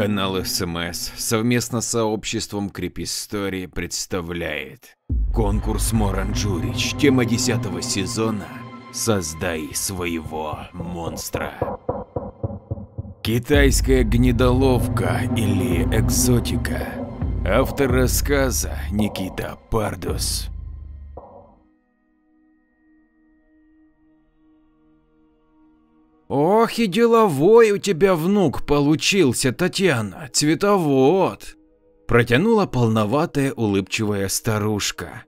Канал СМС совместно с сообществом Крипистории представляет конкурс Моранджурич, тема 10 сезона «Создай своего монстра». Китайская гнедоловка или экзотика. Автор рассказа Никита Пардус. Ох и деловой у тебя внук получился, Татьяна, цветовод. Протянула полноватая улыбчивая старушка.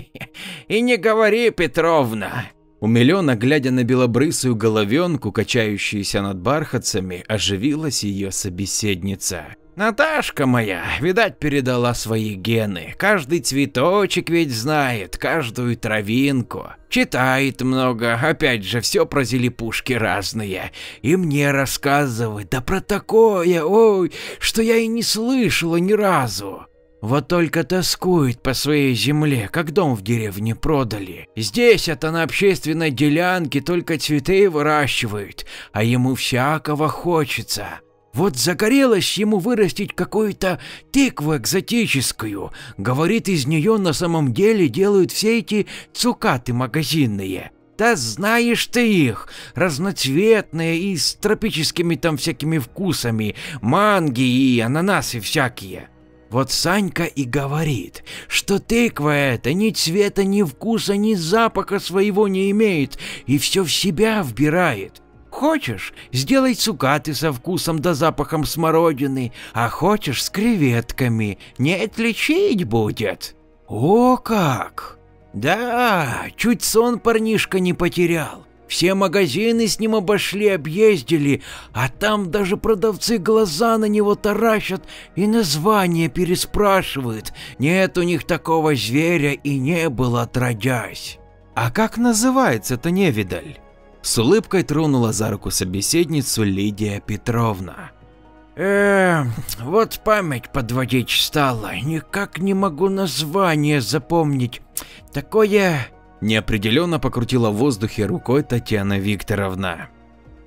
И не говори, Петровна. Умиленно глядя на белобрысую головенку, качающуюся над бархатцами, оживилась ее собеседница. Наташка моя, видать, передала свои гены. Каждый цветочек ведь знает, каждую травинку. Читает много, опять же, все про зелепушки разные. И мне рассказывает, да про такое, ой, что я и не слышала ни разу. Вот только тоскует по своей земле, как дом в деревне продали. Здесь это на общественной делянке только цветы выращивают, а ему всякого хочется. Вот загорелось ему вырастить какую-то тыкву экзотическую. Говорит, из нее на самом деле делают все эти цукаты магазинные. Да знаешь ты их, разноцветные и с тропическими там всякими вкусами, манги и ананасы всякие. Вот Санька и говорит, что тыква эта ни цвета, ни вкуса, ни запаха своего не имеет и все в себя вбирает. Хочешь, сделай цукаты со вкусом да запахом смородины, а хочешь с креветками, не отличить будет. О как! Да, чуть сон парнишка не потерял. Все магазины с ним обошли, объездили, а там даже продавцы глаза на него таращат и название переспрашивают. Нет у них такого зверя и не было отродясь. А как называется-то невидаль? С улыбкой тронула за руку собеседницу Лидия Петровна. Э, вот память подводить стала, никак не могу название запомнить. Такое... Неопределенно покрутила в воздухе рукой Татьяна Викторовна.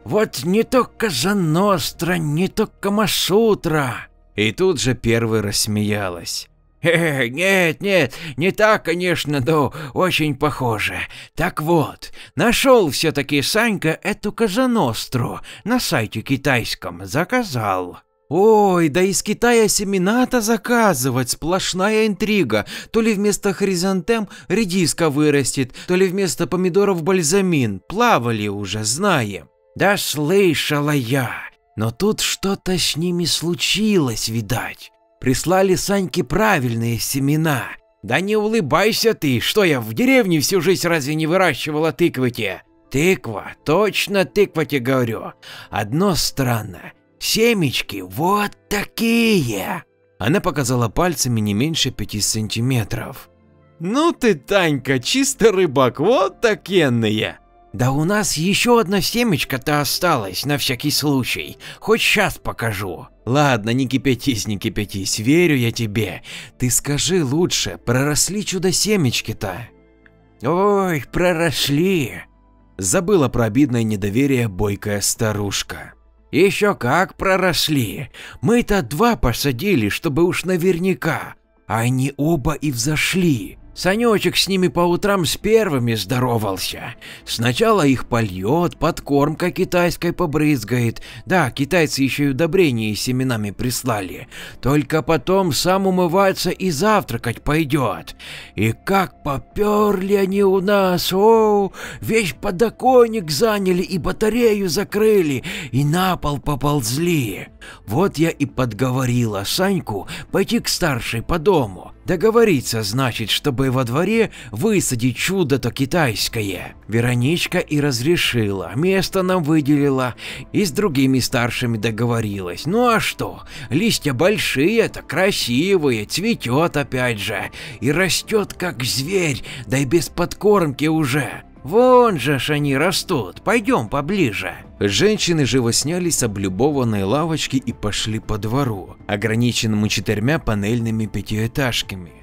Вот не то Казаностра, не то Камасутра. И тут же первый рассмеялась. Э, нет, нет, не так, конечно, но очень похоже. Так вот, нашел все-таки Санька эту Казаностру на сайте китайском, заказал. Ой, да из Китая семена-то заказывать, сплошная интрига. То ли вместо хризантем редиска вырастет, то ли вместо помидоров бальзамин. Плавали уже, знаем. Да слышала я. Но тут что-то с ними случилось, видать. Прислали Саньке правильные семена. Да не улыбайся ты, что я в деревне всю жизнь разве не выращивала тыквы-те? Тыква, точно тыква тебе говорю. Одно странно, семечки вот такие. Она показала пальцами не меньше пяти сантиметров. Ну ты, Танька, чисто рыбак, вот такенные. Да у нас еще одна семечка-то осталась, на всякий случай. Хоть сейчас покажу. Ладно, не кипятись, не кипятись, верю я тебе. Ты скажи лучше, проросли чудо-семечки-то? Ой, проросли. Забыла про обидное недоверие бойкая старушка. Еще как проросли. Мы-то два посадили, чтобы уж наверняка. Они оба и взошли. Санечек с ними по утрам с первыми здоровался. Сначала их польет, подкормка китайской побрызгает. Да, китайцы еще и удобрения с семенами прислали. Только потом сам умываться и завтракать пойдет. И как поперли они у нас, о, весь подоконник заняли и батарею закрыли, и на пол поползли. Вот я и подговорила Саньку пойти к старшей по дому. Договориться, значит, чтобы во дворе высадить чудо-то китайское. Вероничка и разрешила, место нам выделила и с другими старшими договорилась. Ну а что, листья большие-то, красивые, цветет опять же и растет как зверь, да и без подкормки уже. Вон же ж они растут, пойдем поближе. Женщины живо снялись с облюбованной лавочки и пошли по двору, ограниченному четырьмя панельными пятиэтажками.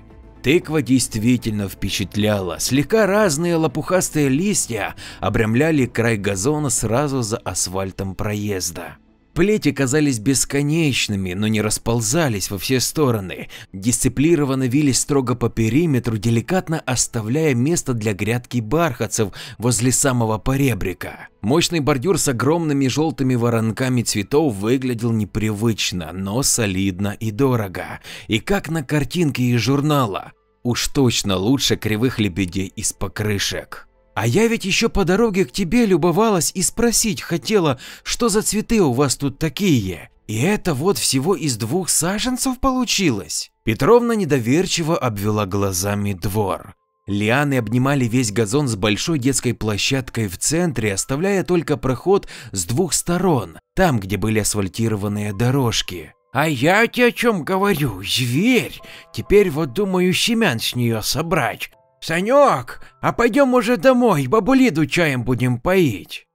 Тыква действительно впечатляла, слегка разные лопухастые листья обрамляли край газона сразу за асфальтом проезда. Плети казались бесконечными, но не расползались во все стороны, дисциплированно вились строго по периметру, деликатно оставляя место для грядки бархатцев возле самого поребрика. Мощный бордюр с огромными желтыми воронками цветов выглядел непривычно, но солидно и дорого, и как на картинке из журнала, уж точно лучше кривых лебедей из покрышек. А я ведь еще по дороге к тебе любовалась и спросить хотела, что за цветы у вас тут такие. И это вот всего из двух саженцев получилось. Петровна недоверчиво обвела глазами двор. Лианы обнимали весь газон с большой детской площадкой в центре, оставляя только проход с двух сторон, там, где были асфальтированные дорожки. А я тебе о чем говорю, зверь. Теперь вот думаю семян с нее собрать. Санек, а пойдем уже домой, бабулиду чаем будем поить.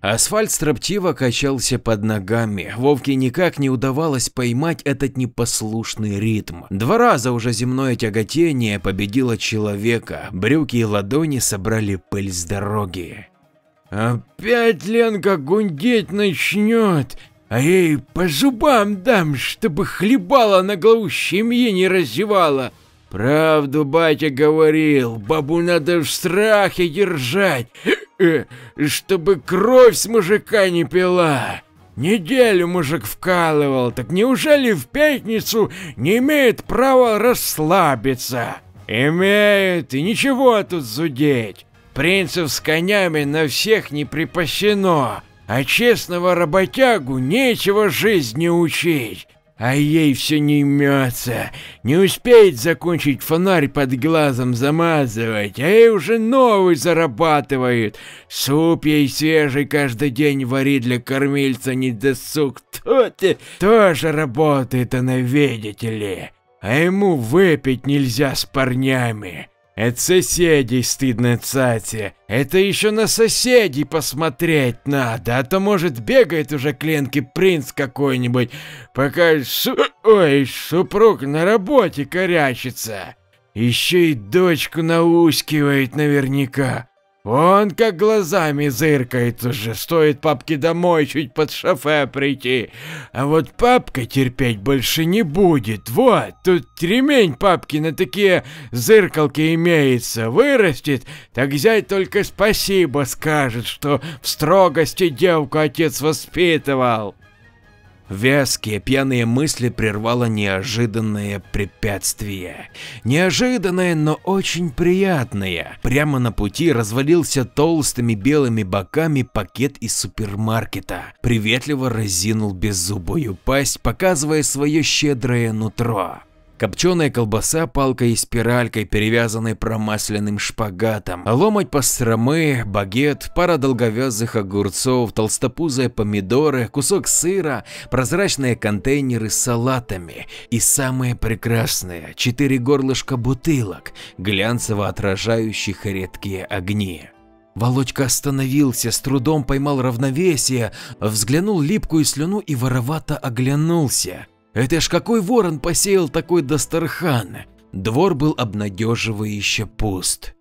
Асфальт строптиво качался под ногами, Вовке никак не удавалось поймать этот непослушный ритм. Два раза уже земное тяготение победило человека, брюки и ладони собрали пыль с дороги. «Опять Ленка гундеть начнет, а я ей по зубам дам, чтобы хлебала на голову семьи не раздевала», Правду батя говорил, бабу надо в страхе держать, э, чтобы кровь с мужика не пила. Неделю мужик вкалывал, так неужели в пятницу не имеет права расслабиться? Имеет, и ничего тут зудеть. Принцев с конями на всех не припасено, а честного работягу нечего жизни учить. А ей все не имется, не успеет закончить фонарь под глазом замазывать, а ей уже новый зарабатывает. Суп ей свежий каждый день варит для кормильца не досуг. Тот тоже работает она, видите ли. А ему выпить нельзя с парнями. Это соседей стыдно цати. Это еще на соседей посмотреть надо, а то может бегает уже кленки принц какой-нибудь, пока су... Ой, супруг на работе корячится. Еще и дочку наускивает наверняка. Он как глазами зыркает уже, стоит папке домой чуть под шофе прийти. А вот папка терпеть больше не будет. Вот, тут ремень папки на такие зыркалки имеется. Вырастет, так взять только спасибо скажет, что в строгости девку отец воспитывал. Вязкие пьяные мысли прервало неожиданное препятствие. Неожиданное, но очень приятное. Прямо на пути развалился толстыми белыми боками пакет из супермаркета. Приветливо разинул беззубую пасть, показывая свое щедрое нутро. Копченая колбаса палкой и спиралькой, перевязанной промасленным шпагатом, ломоть пастромы, багет, пара долговязых огурцов, толстопузые помидоры, кусок сыра, прозрачные контейнеры с салатами и самое прекрасное – четыре горлышка бутылок, глянцево отражающих редкие огни. Володька остановился, с трудом поймал равновесие, взглянул липкую слюну и воровато оглянулся. Это ж какой ворон посеял такой Дастархан? Двор был обнадеживающе пуст.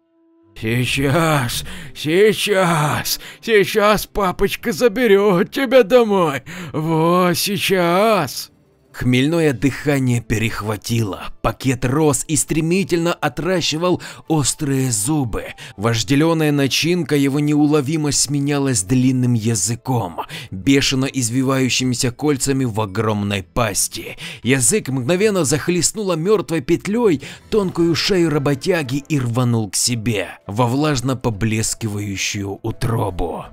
«Сейчас, сейчас, сейчас папочка заберет тебя домой, вот сейчас!» Хмельное дыхание перехватило, пакет рос и стремительно отращивал острые зубы. Вожделенная начинка его неуловимо сменялась длинным языком, бешено извивающимися кольцами в огромной пасти. Язык мгновенно захлестнула мертвой петлей тонкую шею работяги и рванул к себе, во влажно поблескивающую утробу.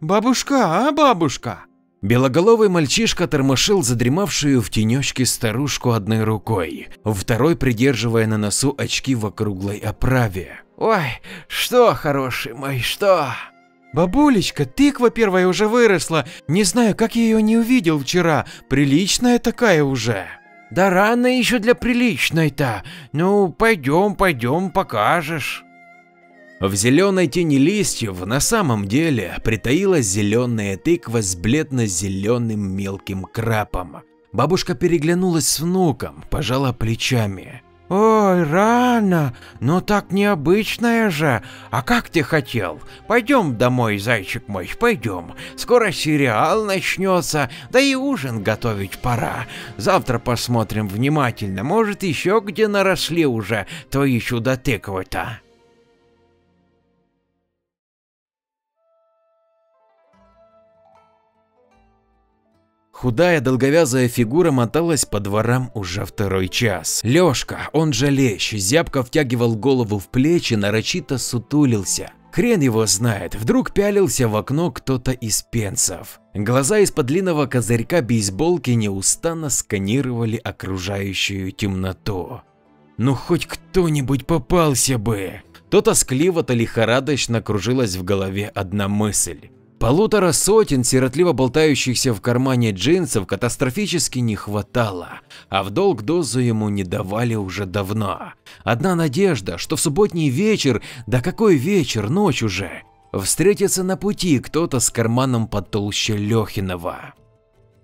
«Бабушка, а бабушка?» Белоголовый мальчишка тормошил задремавшую в тенечке старушку одной рукой, второй придерживая на носу очки в округлой оправе. «Ой, что, хороший мой, что?» «Бабулечка, тыква первая уже выросла, не знаю, как я ее не увидел вчера, приличная такая уже». «Да рано еще для приличной-то, ну пойдем, пойдем, покажешь». В зеленой тени листьев на самом деле притаилась зеленая тыква с бледно-зеленым мелким крапом. Бабушка переглянулась с внуком, пожала плечами. Ой, рано, но так необычная же. А как ты хотел? Пойдем домой, зайчик мой, пойдем. Скоро сериал начнется, да и ужин готовить пора. Завтра посмотрим внимательно, может еще где наросли уже твои чудо-тыквы-то. Худая долговязая фигура моталась по дворам уже второй час. Лёшка, он же Лещ, зябко втягивал голову в плечи, нарочито сутулился. Хрен его знает, вдруг пялился в окно кто-то из пенсов. Глаза из-под длинного козырька бейсболки неустанно сканировали окружающую темноту. Ну хоть кто-нибудь попался бы. То тоскливо, то лихорадочно кружилась в голове одна мысль. Полутора сотен сиротливо болтающихся в кармане джинсов катастрофически не хватало, а в долг дозу ему не давали уже давно. Одна надежда, что в субботний вечер, да какой вечер, ночь уже, встретится на пути кто-то с карманом потолще Лехинова.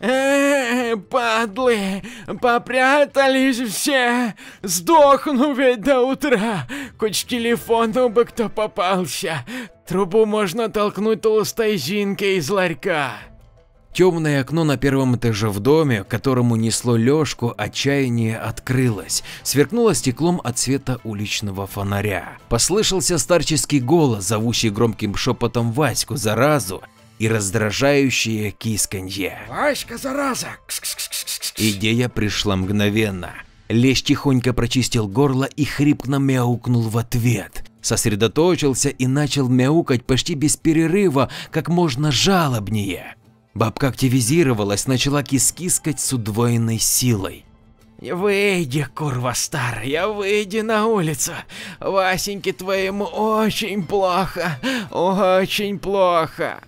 Э, падлы, попрятались все, сдохну ведь до утра, хоть к телефону бы кто попался, трубу можно толкнуть толстой зинкой из ларька. Темное окно на первом этаже в доме, которому несло Лёшку, отчаяние открылось, сверкнуло стеклом от света уличного фонаря. Послышался старческий голос, зовущий громким шепотом Ваську заразу, и раздражающее кисканье. Васька, зараза! Идея пришла мгновенно. Лещ тихонько прочистил горло и хрипно мяукнул в ответ. Сосредоточился и начал мяукать почти без перерыва, как можно жалобнее. Бабка активизировалась, начала кискискать с удвоенной силой. Выйди, курва старая, выйди на улицу. Васеньке твоему очень плохо, очень плохо.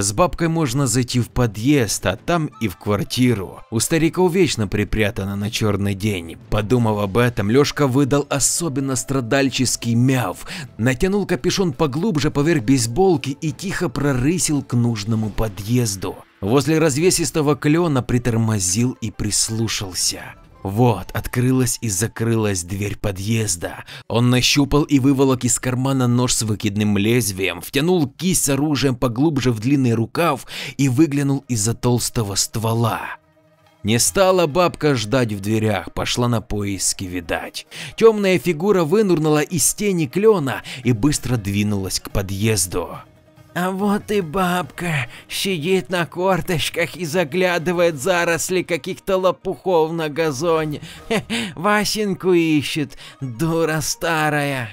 С бабкой можно зайти в подъезд, а там и в квартиру. У стариков вечно припрятано на черный день. Подумав об этом, Лешка выдал особенно страдальческий мяв, натянул капюшон поглубже поверх бейсболки и тихо прорысил к нужному подъезду. Возле развесистого клена притормозил и прислушался. Вот, открылась и закрылась дверь подъезда. Он нащупал и выволок из кармана нож с выкидным лезвием, втянул кисть с оружием поглубже в длинный рукав и выглянул из-за толстого ствола. Не стала бабка ждать в дверях, пошла на поиски, видать. Темная фигура вынурнула из тени клена и быстро двинулась к подъезду. А вот и бабка сидит на корточках и заглядывает в заросли каких-то лопухов на газоне. Васеньку ищет, дура старая.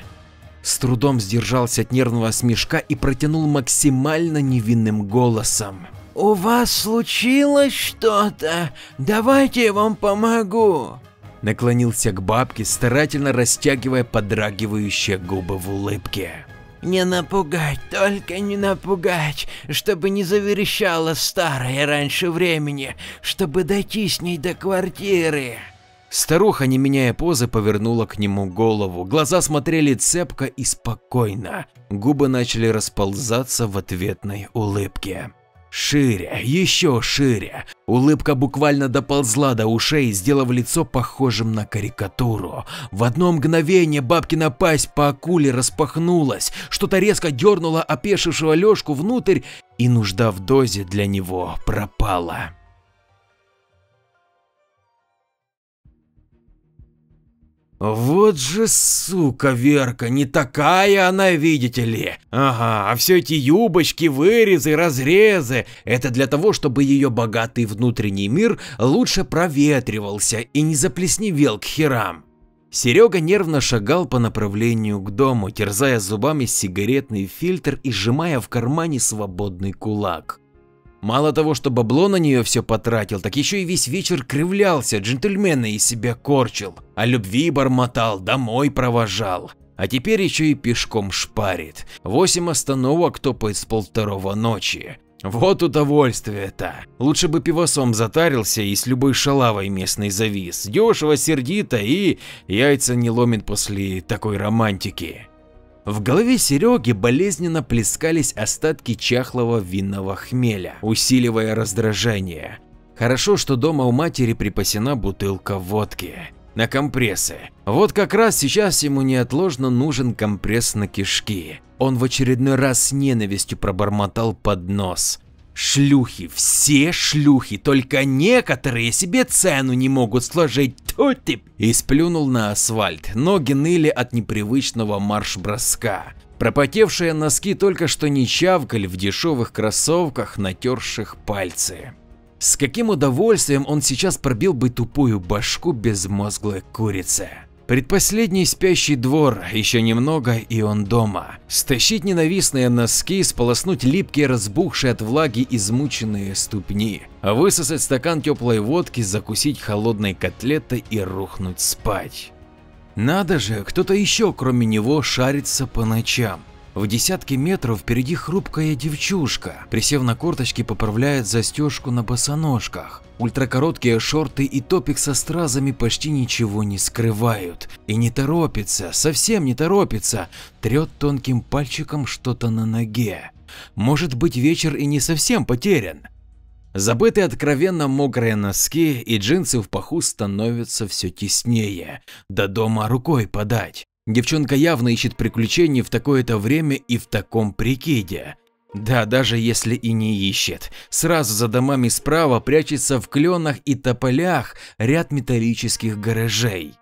С трудом сдержался от нервного смешка и протянул максимально невинным голосом. «У вас случилось что-то? Давайте я вам помогу!» Наклонился к бабке, старательно растягивая подрагивающие губы в улыбке. Не напугать, только не напугать, чтобы не заверещала старая раньше времени, чтобы дойти с ней до квартиры. Старуха, не меняя позы, повернула к нему голову. Глаза смотрели цепко и спокойно. Губы начали расползаться в ответной улыбке. Шире, еще шире. Улыбка буквально доползла до ушей, сделав лицо похожим на карикатуру. В одно мгновение бабкина пасть по акуле распахнулась, что-то резко дернуло опешившего Лешку внутрь, и нужда в дозе для него пропала. Вот же сука, Верка, не такая она, видите ли. Ага, а все эти юбочки, вырезы, разрезы – это для того, чтобы ее богатый внутренний мир лучше проветривался и не заплесневел к херам. Серега нервно шагал по направлению к дому, терзая зубами сигаретный фильтр и сжимая в кармане свободный кулак. Мало того, что бабло на нее все потратил, так еще и весь вечер кривлялся, джентльмена из себя корчил, о любви бормотал, домой провожал. А теперь еще и пешком шпарит. Восемь остановок топает с полвторого ночи. Вот удовольствие-то. Лучше бы пивосом затарился и с любой шалавой местной завис. Дешево, сердито и яйца не ломит после такой романтики. В голове Сереги болезненно плескались остатки чахлого винного хмеля, усиливая раздражение. Хорошо, что дома у матери припасена бутылка водки. на компрессы. Вот как раз сейчас ему неотложно нужен компресс на кишки. Он в очередной раз с ненавистью пробормотал под нос. Шлюхи, все шлюхи, только некоторые себе цену не могут сложить, тут ты! И сплюнул на асфальт, ноги ныли от непривычного марш-броска. Пропотевшие носки только что не чавкали в дешевых кроссовках, натерших пальцы. С каким удовольствием он сейчас пробил бы тупую башку безмозглой курицы. Предпоследний спящий двор, еще немного и он дома. Стащить ненавистные носки, сполоснуть липкие, разбухшие от влаги измученные ступни, высосать стакан теплой водки, закусить холодной котлетой и рухнуть спать. Надо же, кто-то еще кроме него шарится по ночам. В десятке метров впереди хрупкая девчушка, присев на корточки, поправляет застежку на босоножках. Ультракороткие шорты и топик со стразами почти ничего не скрывают. И не торопится, совсем не торопится, трет тонким пальчиком что-то на ноге. Может быть вечер и не совсем потерян. Забытые откровенно мокрые носки и джинсы в паху становятся все теснее, до дома рукой подать. Девчонка явно ищет приключений в такое-то время и в таком прикиде. Да, даже если и не ищет, сразу за домами справа прячется в кленах и тополях ряд металлических гаражей.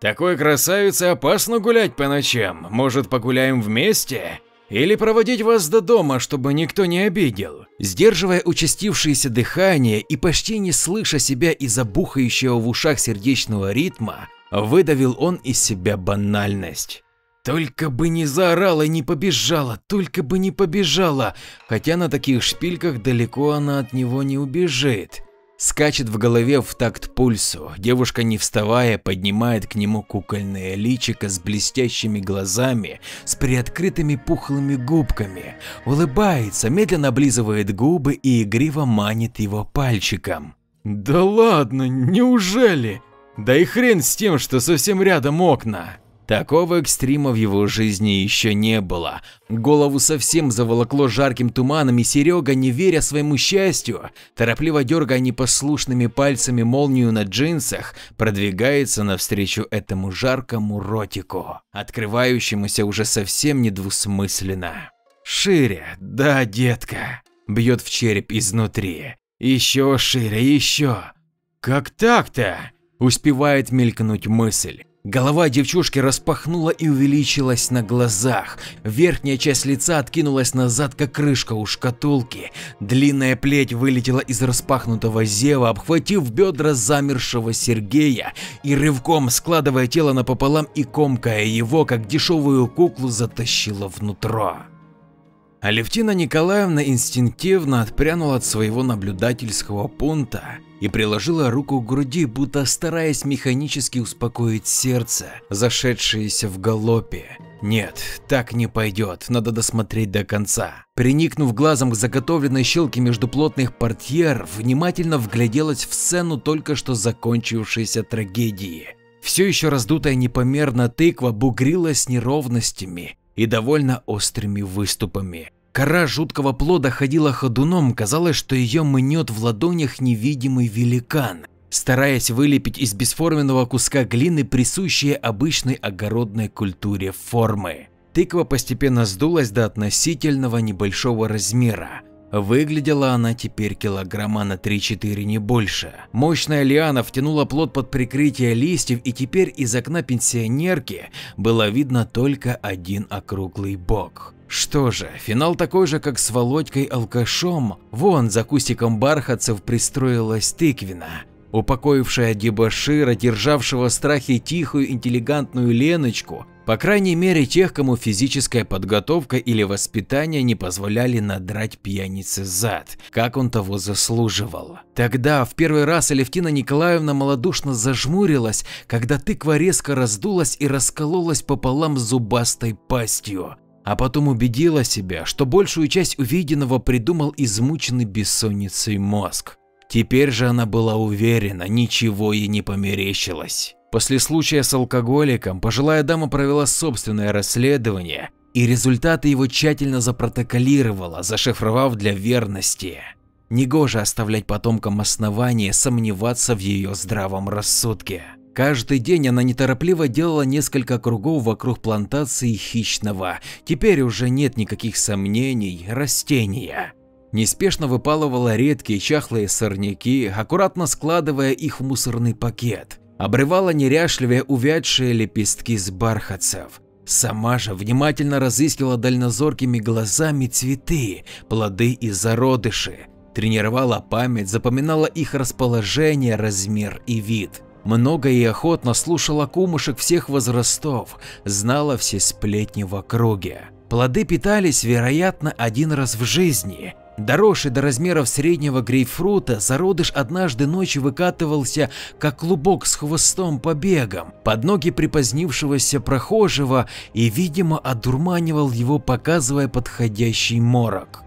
Такой красавице опасно гулять по ночам, может погуляем вместе? Или проводить вас до дома, чтобы никто не обидел? Сдерживая участившееся дыхание и почти не слыша себя из-за бухающего в ушах сердечного ритма, выдавил он из себя банальность. Только бы не заорала и не побежала, только бы не побежала, хотя на таких шпильках далеко она от него не убежит. Скачет в голове в такт пульсу, девушка не вставая поднимает к нему кукольное личико с блестящими глазами, с приоткрытыми пухлыми губками, улыбается, медленно облизывает губы и игриво манит его пальчиком. Да ладно, неужели? Да и хрен с тем, что совсем рядом окна. Такого экстрима в его жизни еще не было. Голову совсем заволокло жарким туманом, и Серега, не веря своему счастью, торопливо дергая непослушными пальцами молнию на джинсах, продвигается навстречу этому жаркому ротику, открывающемуся уже совсем недвусмысленно. Шире, да, детка, бьет в череп изнутри. Еще шире, еще. Как так-то? Успевает мелькнуть мысль. Голова девчушки распахнула и увеличилась на глазах. Верхняя часть лица откинулась назад, как крышка у шкатулки. Длинная плеть вылетела из распахнутого зева, обхватив бедра замершего Сергея и рывком, складывая тело напополам и комкая его, как дешевую куклу, затащила внутрь. Алевтина Николаевна инстинктивно отпрянула от своего наблюдательского пункта и приложила руку к груди, будто стараясь механически успокоить сердце, зашедшееся в галопе. Нет, так не пойдет, надо досмотреть до конца. Приникнув глазом к заготовленной щелке между плотных портьер, внимательно вгляделась в сцену только что закончившейся трагедии. Все еще раздутая непомерно тыква бугрилась неровностями и довольно острыми выступами. Кора жуткого плода ходила ходуном, казалось, что ее мнет в ладонях невидимый великан, стараясь вылепить из бесформенного куска глины присущие обычной огородной культуре формы. Тыква постепенно сдулась до относительного небольшого размера. Выглядела она теперь килограмма на 3-4 не больше. Мощная лиана втянула плод под прикрытие листьев и теперь из окна пенсионерки было видно только один округлый бок. Что же, финал такой же, как с Володькой алкашом. Вон за кустиком бархатцев пристроилась тыквина. Упокоившая дебошира, державшего в страхе тихую интеллигентную Леночку, по крайней мере тех, кому физическая подготовка или воспитание не позволяли надрать пьянице зад, как он того заслуживал. Тогда в первый раз Алевтина Николаевна малодушно зажмурилась, когда тыква резко раздулась и раскололась пополам зубастой пастью а потом убедила себя, что большую часть увиденного придумал измученный бессонницей мозг. Теперь же она была уверена, ничего ей не померещилось. После случая с алкоголиком пожилая дама провела собственное расследование и результаты его тщательно запротоколировала, зашифровав для верности. Негоже оставлять потомкам основания сомневаться в ее здравом рассудке. Каждый день она неторопливо делала несколько кругов вокруг плантации хищного, теперь уже нет никаких сомнений, растения. Неспешно выпалывала редкие чахлые сорняки, аккуратно складывая их в мусорный пакет. Обрывала неряшливые увядшие лепестки с бархатцев. Сама же внимательно разыскивала дальнозоркими глазами цветы, плоды и зародыши. Тренировала память, запоминала их расположение, размер и вид. Много и охотно слушала кумушек всех возрастов, знала все сплетни в округе. Плоды питались, вероятно, один раз в жизни. Доросший до размеров среднего грейпфрута, зародыш однажды ночью выкатывался, как клубок с хвостом побегом, под ноги припозднившегося прохожего и, видимо, одурманивал его, показывая подходящий морок.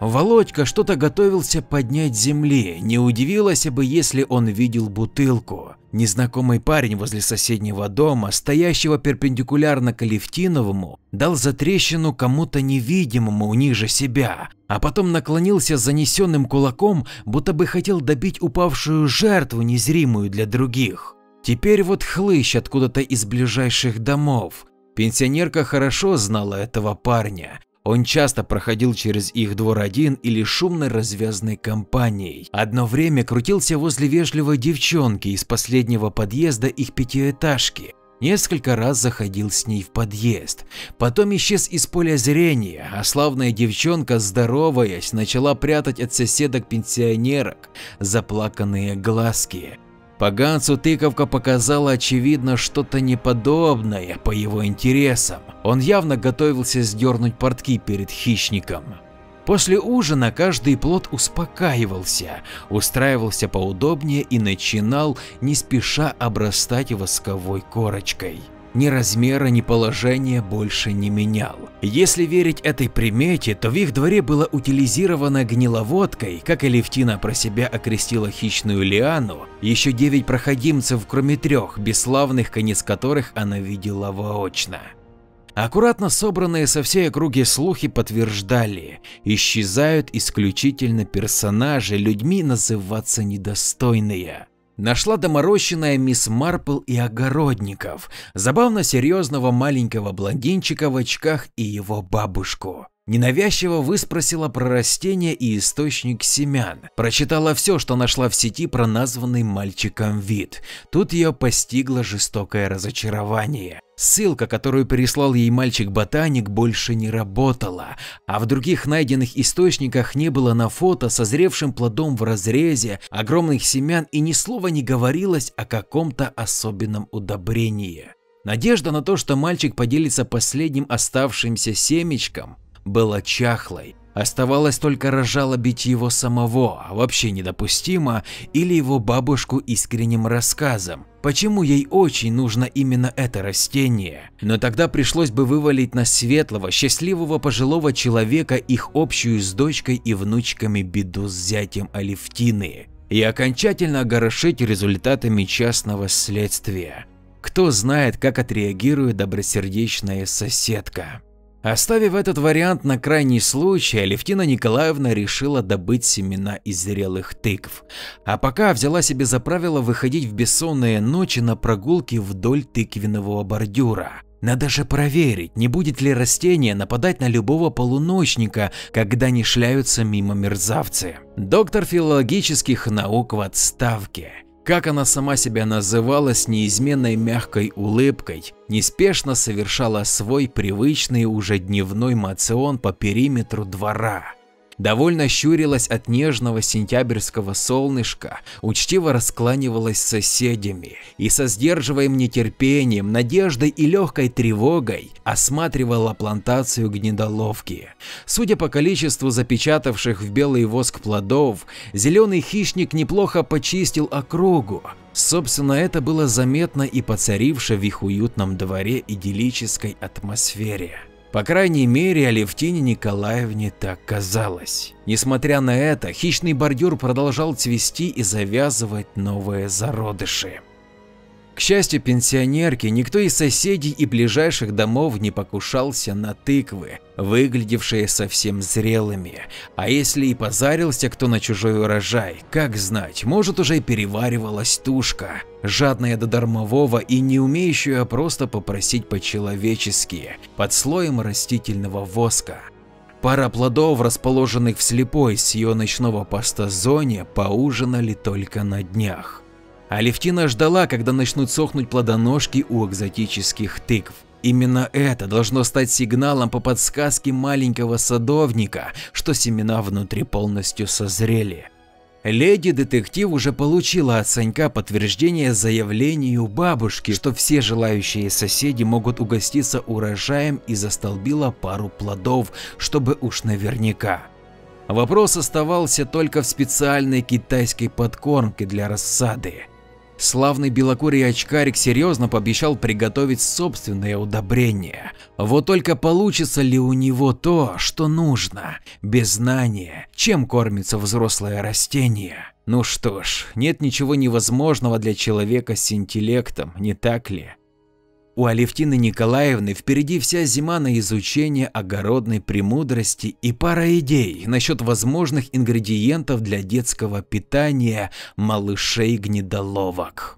Володька что-то готовился поднять земли, не удивилась бы, если он видел бутылку. Незнакомый парень возле соседнего дома, стоящего перпендикулярно к Алевтиновому, дал затрещину кому-то невидимому ниже себя, а потом наклонился с занесенным кулаком, будто бы хотел добить упавшую жертву, незримую для других. Теперь вот хлыщ откуда-то из ближайших домов. Пенсионерка хорошо знала этого парня, он часто проходил через их двор один или шумной развязной компанией. Одно время крутился возле вежливой девчонки из последнего подъезда их пятиэтажки. Несколько раз заходил с ней в подъезд, потом исчез из поля зрения, а славная девчонка, здороваясь, начала прятать от соседок-пенсионерок заплаканные глазки. Поганцу тыковка показала очевидно что-то неподобное по его интересам. Он явно готовился сдернуть портки перед хищником. После ужина каждый плод успокаивался, устраивался поудобнее и начинал не спеша обрастать восковой корочкой ни размера, ни положения больше не менял. Если верить этой примете, то в их дворе было утилизировано гниловодкой, как и Левтина про себя окрестила хищную лиану, еще девять проходимцев, кроме трех, бесславных конец которых она видела воочно. Аккуратно собранные со всей округи слухи подтверждали, исчезают исключительно персонажи, людьми называться недостойные. Нашла доморощенная мисс Марпл и огородников, забавно серьезного маленького блондинчика в очках и его бабушку. Ненавязчиво выспросила про растения и источник семян. Прочитала все, что нашла в сети про названный мальчиком вид. Тут ее постигло жестокое разочарование. Ссылка, которую переслал ей мальчик-ботаник, больше не работала, а в других найденных источниках не было на фото созревшим плодом в разрезе, огромных семян и ни слова не говорилось о каком-то особенном удобрении. Надежда на то, что мальчик поделится последним оставшимся семечком, была чахлой. Оставалось только разжалобить его самого, а вообще недопустимо, или его бабушку искренним рассказом, почему ей очень нужно именно это растение. Но тогда пришлось бы вывалить на светлого, счастливого пожилого человека их общую с дочкой и внучками беду с зятем Алевтины и окончательно огорошить результатами частного следствия. Кто знает, как отреагирует добросердечная соседка. Оставив этот вариант на крайний случай, Алевтина Николаевна решила добыть семена из зрелых тыкв, а пока взяла себе за правило выходить в бессонные ночи на прогулки вдоль тыквенного бордюра. Надо же проверить, не будет ли растение нападать на любого полуночника, когда не шляются мимо мерзавцы. Доктор филологических наук в отставке как она сама себя называла с неизменной мягкой улыбкой, неспешно совершала свой привычный уже дневной мацион по периметру двора довольно щурилась от нежного сентябрьского солнышка, учтиво раскланивалась с соседями и со сдерживаемым нетерпением, надеждой и легкой тревогой осматривала плантацию гнедоловки. Судя по количеству запечатавших в белый воск плодов, зеленый хищник неплохо почистил округу. Собственно, это было заметно и поцаривше в их уютном дворе идиллической атмосфере. По крайней мере, Алевтине Николаевне так казалось. Несмотря на это, хищный бордюр продолжал цвести и завязывать новые зародыши. К счастью пенсионерки, никто из соседей и ближайших домов не покушался на тыквы, выглядевшие совсем зрелыми. А если и позарился кто на чужой урожай, как знать, может уже и переваривалась тушка, жадная до дармового и не умеющая просто попросить по-человечески, под слоем растительного воска. Пара плодов, расположенных в слепой с ее ночного поста зоне, поужинали только на днях. Алевтина ждала, когда начнут сохнуть плодоножки у экзотических тыкв. Именно это должно стать сигналом по подсказке маленького садовника, что семена внутри полностью созрели. Леди-детектив уже получила от Санька подтверждение заявлению бабушки, что все желающие соседи могут угоститься урожаем и застолбила пару плодов, чтобы уж наверняка. Вопрос оставался только в специальной китайской подкормке для рассады. Славный белокурый очкарик серьезно пообещал приготовить собственное удобрение. Вот только получится ли у него то, что нужно, без знания, чем кормится взрослое растение? Ну что ж, нет ничего невозможного для человека с интеллектом, не так ли? У Алевтины Николаевны впереди вся зима на изучение огородной премудрости и пара идей насчет возможных ингредиентов для детского питания малышей-гнедоловок.